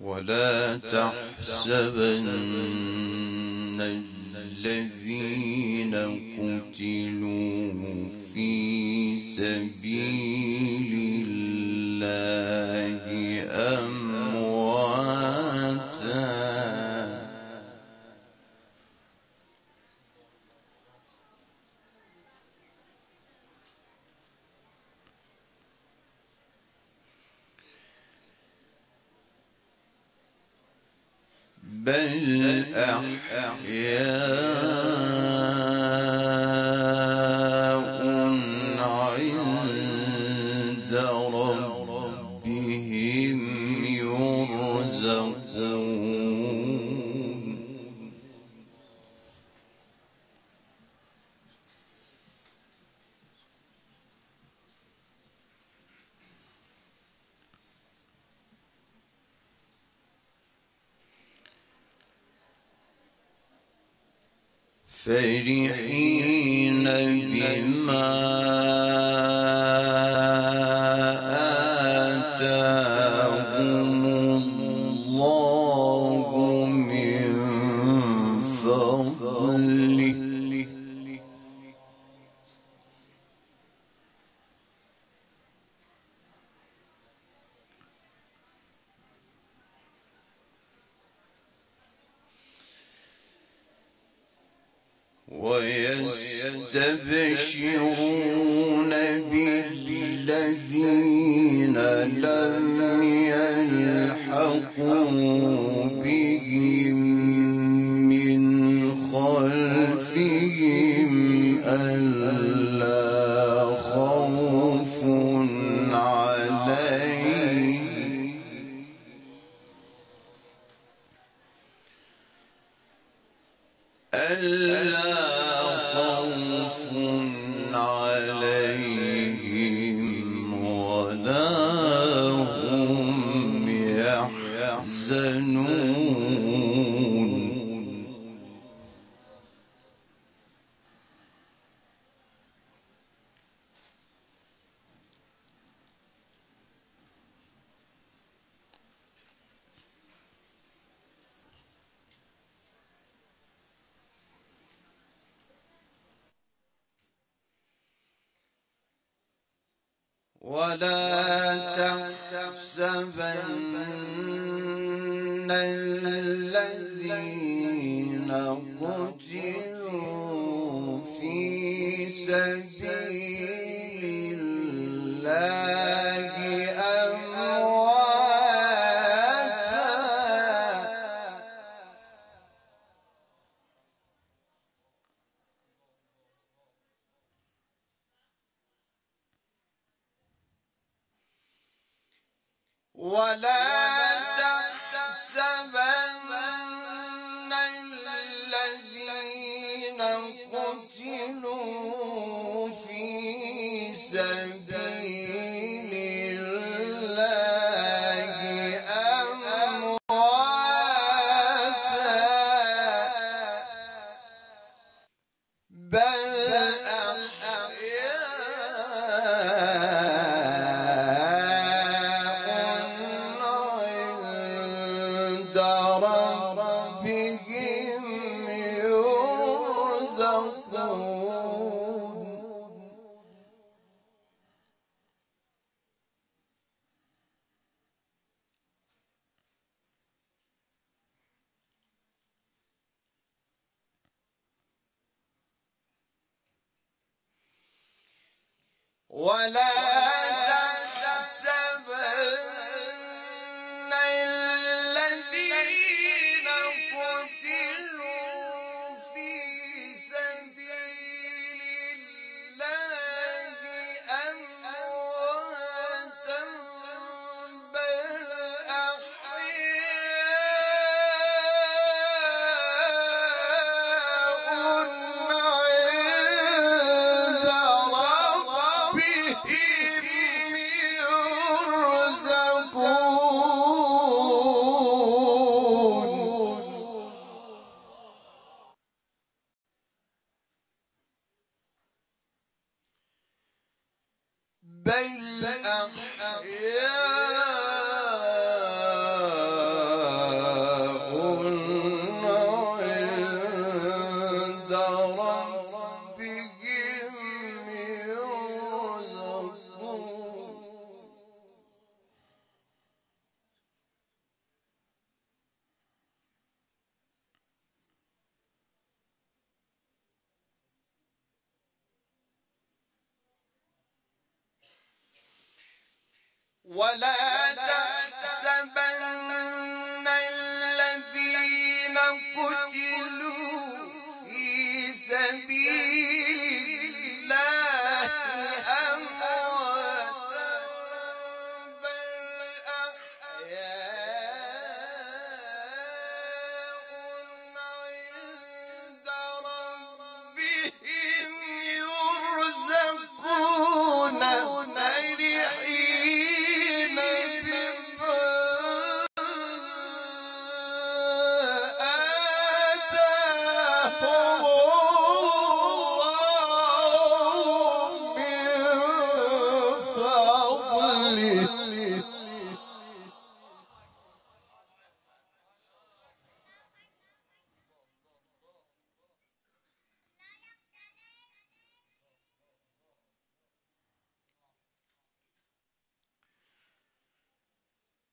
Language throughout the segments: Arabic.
ولا تحسبن الذين قتلوا في سبيل بل أحياء. فرحين بما ولا تحسبن الذين قتلوا في سبيل الذين قتلوا Bailey, Bailey.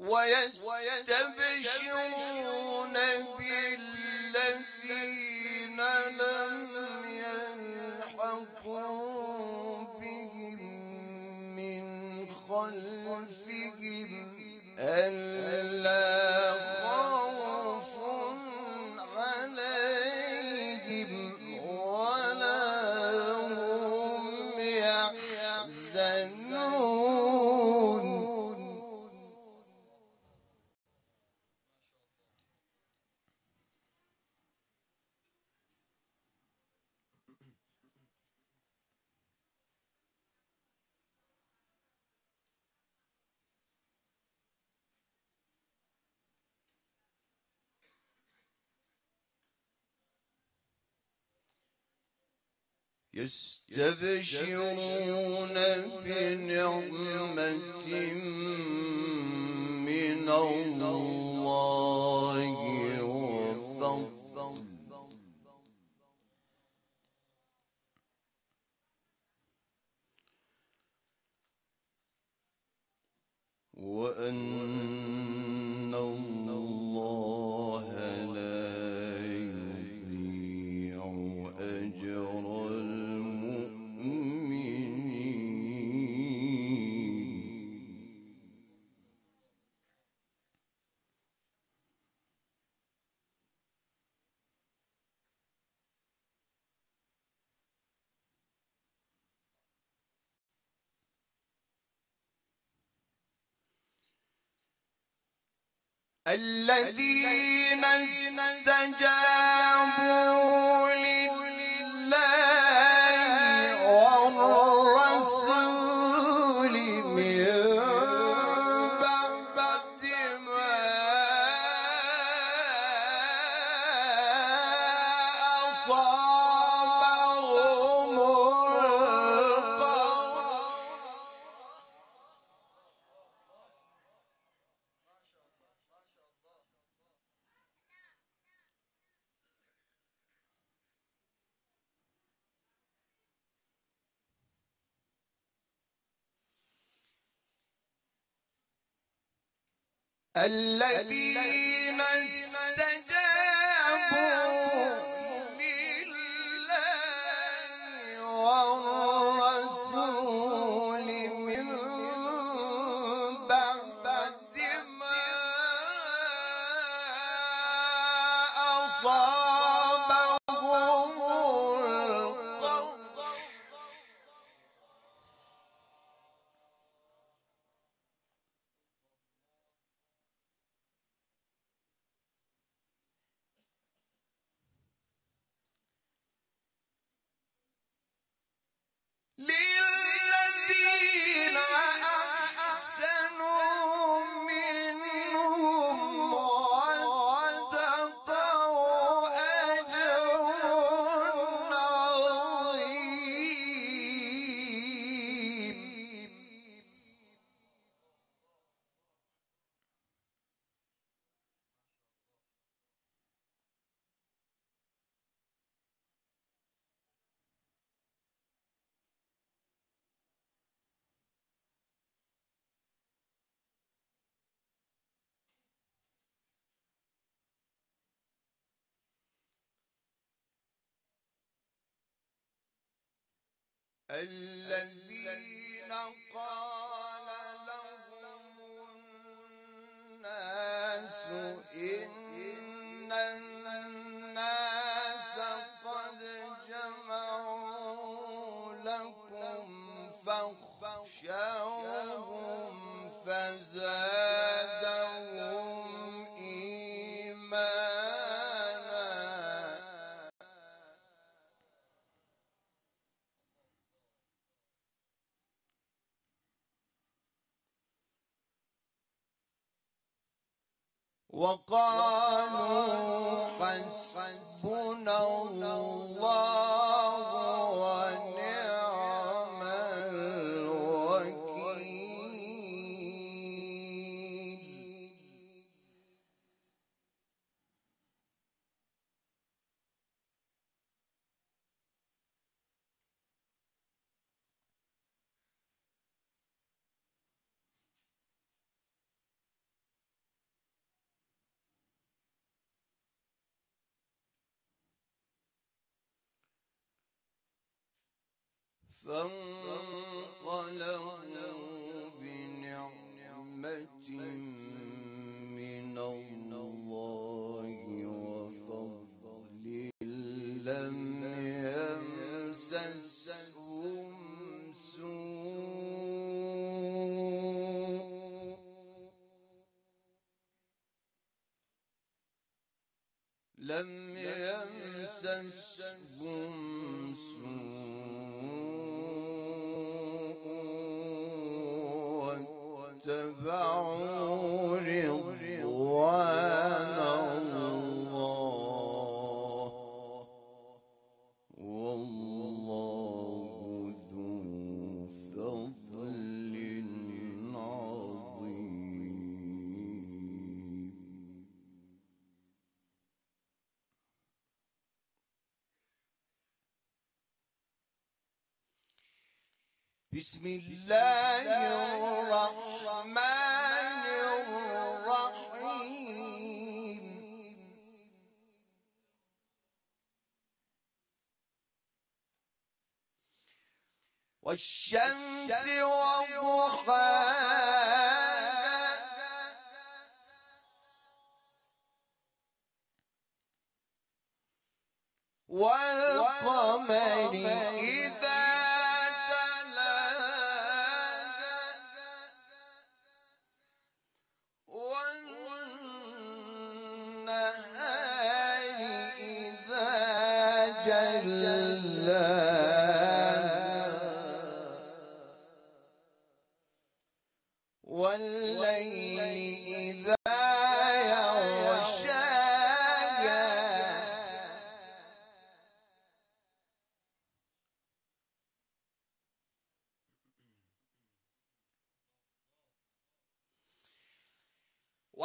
ويستبشرون بالله. يستبشرون بنعمة من الله. الذين استجابوا الذين استجابوا لله والرسول من بعد ما أصاب الذين قال لهم الناس إن الناس قد جمعوا لكم فاخشوا ثم بسم الله الرحمن الرحيم. والشمس وضحاها. والقمر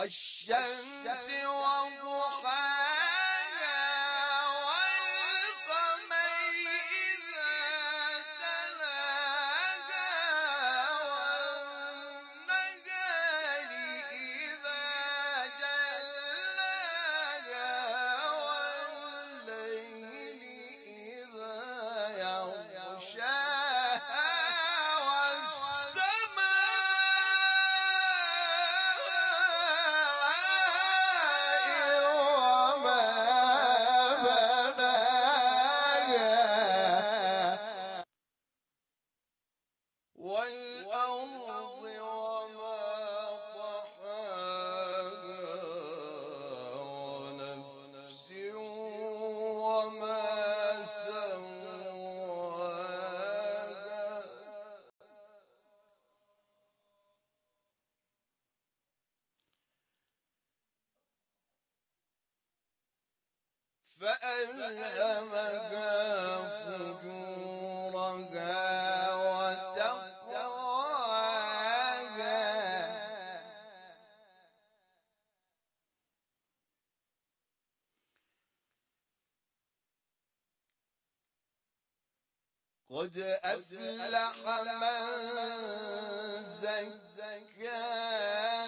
والشمس وضحاها قد أفلح من زكاها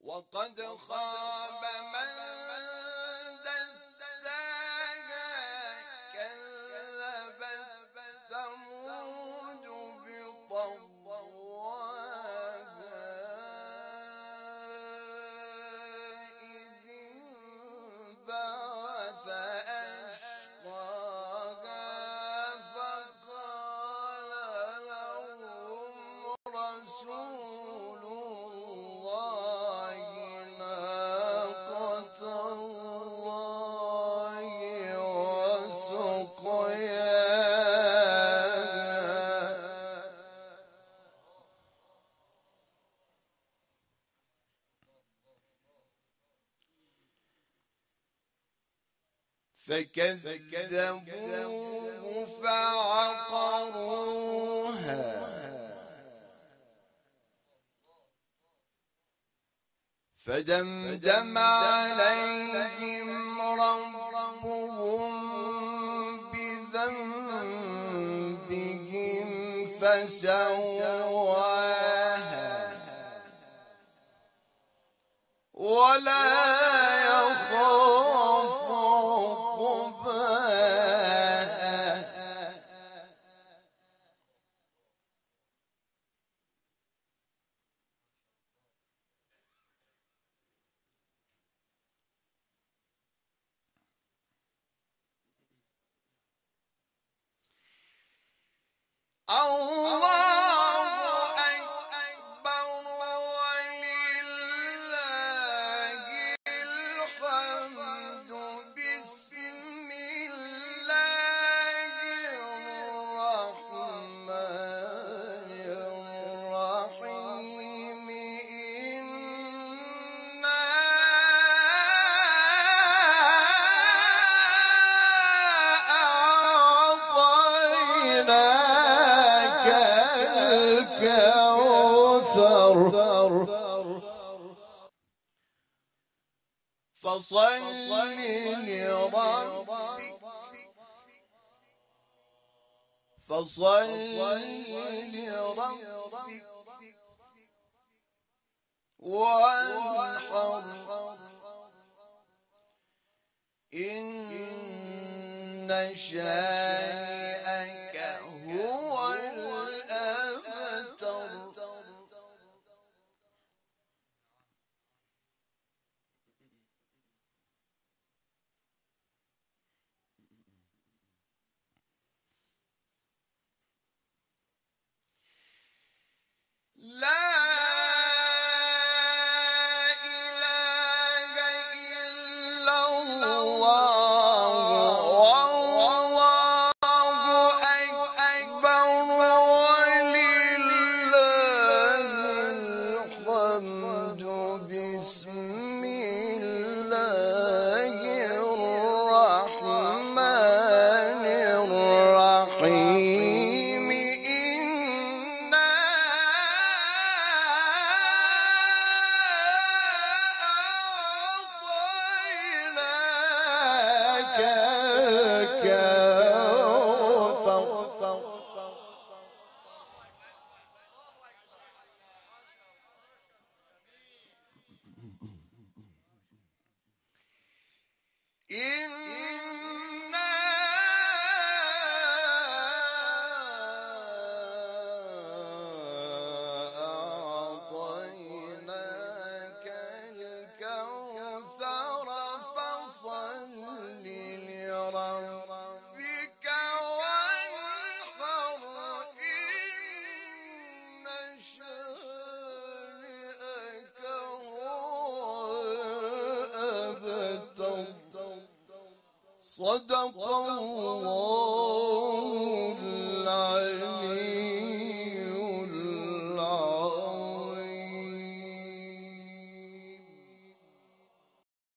وقد خاب فكذبوه فعقروها. فدمدم عليهم ربهم بذنبهم فسواها. ولا فصل لربك وانحر. إن شاهد